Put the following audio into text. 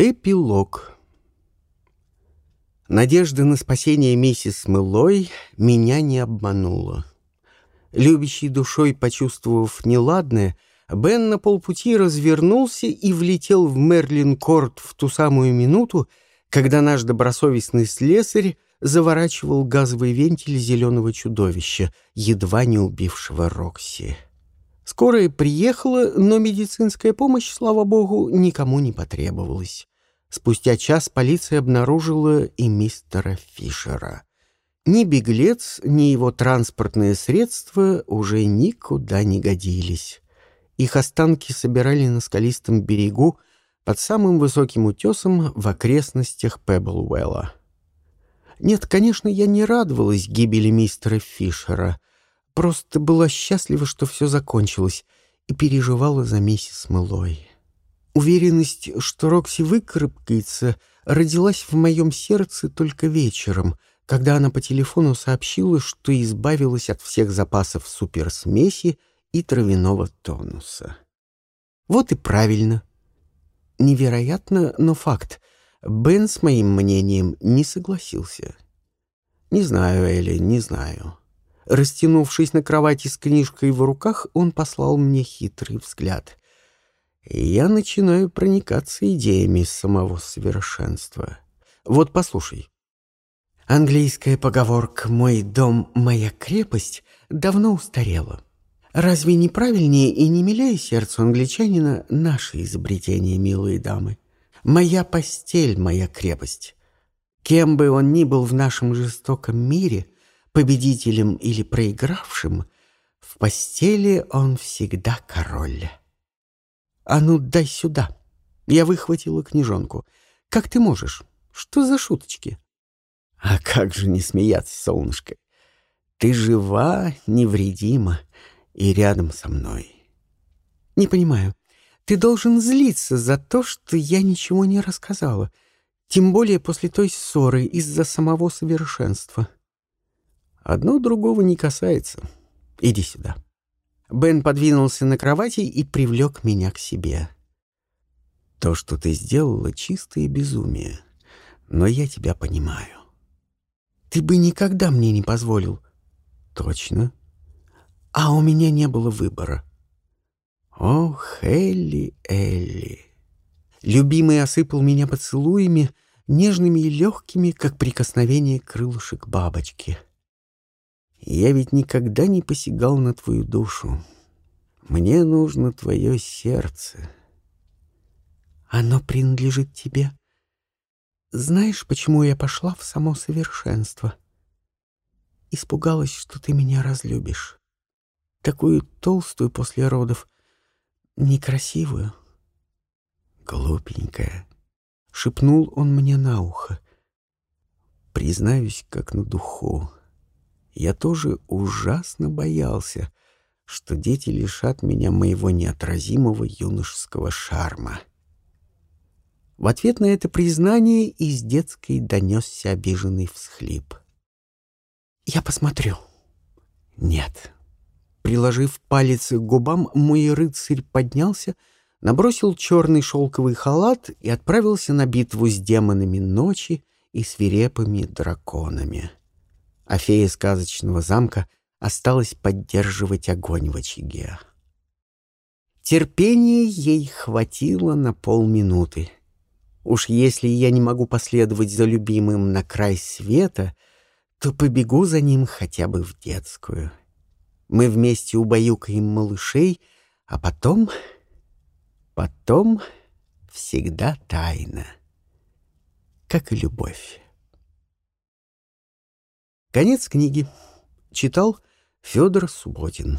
Эпилог Надежда на спасение миссис Мылой меня не обманула. Любящий душой почувствовав неладное, Бен на полпути развернулся и влетел в Мерлин-Корт в ту самую минуту, когда наш добросовестный слесарь заворачивал газовый вентиль зеленого чудовища, едва не убившего Рокси. Скорая приехала, но медицинская помощь, слава богу, никому не потребовалась. Спустя час полиция обнаружила и мистера Фишера. Ни беглец, ни его транспортные средства уже никуда не годились. Их останки собирали на скалистом берегу под самым высоким утесом в окрестностях Пеблуэлла. Нет, конечно, я не радовалась гибели мистера Фишера — Просто была счастлива, что все закончилось, и переживала за миссис Мэлой. Уверенность, что Рокси выкарабкается, родилась в моем сердце только вечером, когда она по телефону сообщила, что избавилась от всех запасов суперсмеси и травяного тонуса. Вот и правильно. Невероятно, но факт. Бен с моим мнением не согласился. Не знаю, Элли, не знаю. Растянувшись на кровати с книжкой в руках, он послал мне хитрый взгляд. я начинаю проникаться идеями самого совершенства. Вот послушай. Английская поговорка «мой дом, моя крепость» давно устарела. Разве не правильнее и не милее сердцу англичанина наше изобретение, милые дамы? Моя постель, моя крепость. Кем бы он ни был в нашем жестоком мире — победителем или проигравшим, в постели он всегда король. «А ну, дай сюда!» Я выхватила книжонку. «Как ты можешь? Что за шуточки?» «А как же не смеяться, солнышко? Ты жива, невредима и рядом со мной». «Не понимаю. Ты должен злиться за то, что я ничего не рассказала, тем более после той ссоры из-за самого совершенства». Одно другого не касается. Иди сюда. Бен подвинулся на кровати и привлек меня к себе. То, что ты сделала, чистое безумие. Но я тебя понимаю. Ты бы никогда мне не позволил. Точно. А у меня не было выбора. Ох, Элли, Элли. Любимый осыпал меня поцелуями, нежными и легкими, как прикосновение крылышек бабочки. Я ведь никогда не посягал на твою душу. Мне нужно твое сердце. Оно принадлежит тебе. Знаешь, почему я пошла в само совершенство? Испугалась, что ты меня разлюбишь. Такую толстую после родов, некрасивую. Глупенькая. Шепнул он мне на ухо. Признаюсь, как на духу. Я тоже ужасно боялся, что дети лишат меня моего неотразимого юношеского шарма. В ответ на это признание из детской донесся обиженный всхлип. «Я посмотрю». «Нет». Приложив палец к губам, мой рыцарь поднялся, набросил черный шелковый халат и отправился на битву с демонами ночи и свирепыми драконами а фея сказочного замка осталась поддерживать огонь в очаге. Терпения ей хватило на полминуты. Уж если я не могу последовать за любимым на край света, то побегу за ним хотя бы в детскую. Мы вместе убаюкаем малышей, а потом... Потом всегда тайна, как и любовь. Конец книги. Читал Федор Субботин.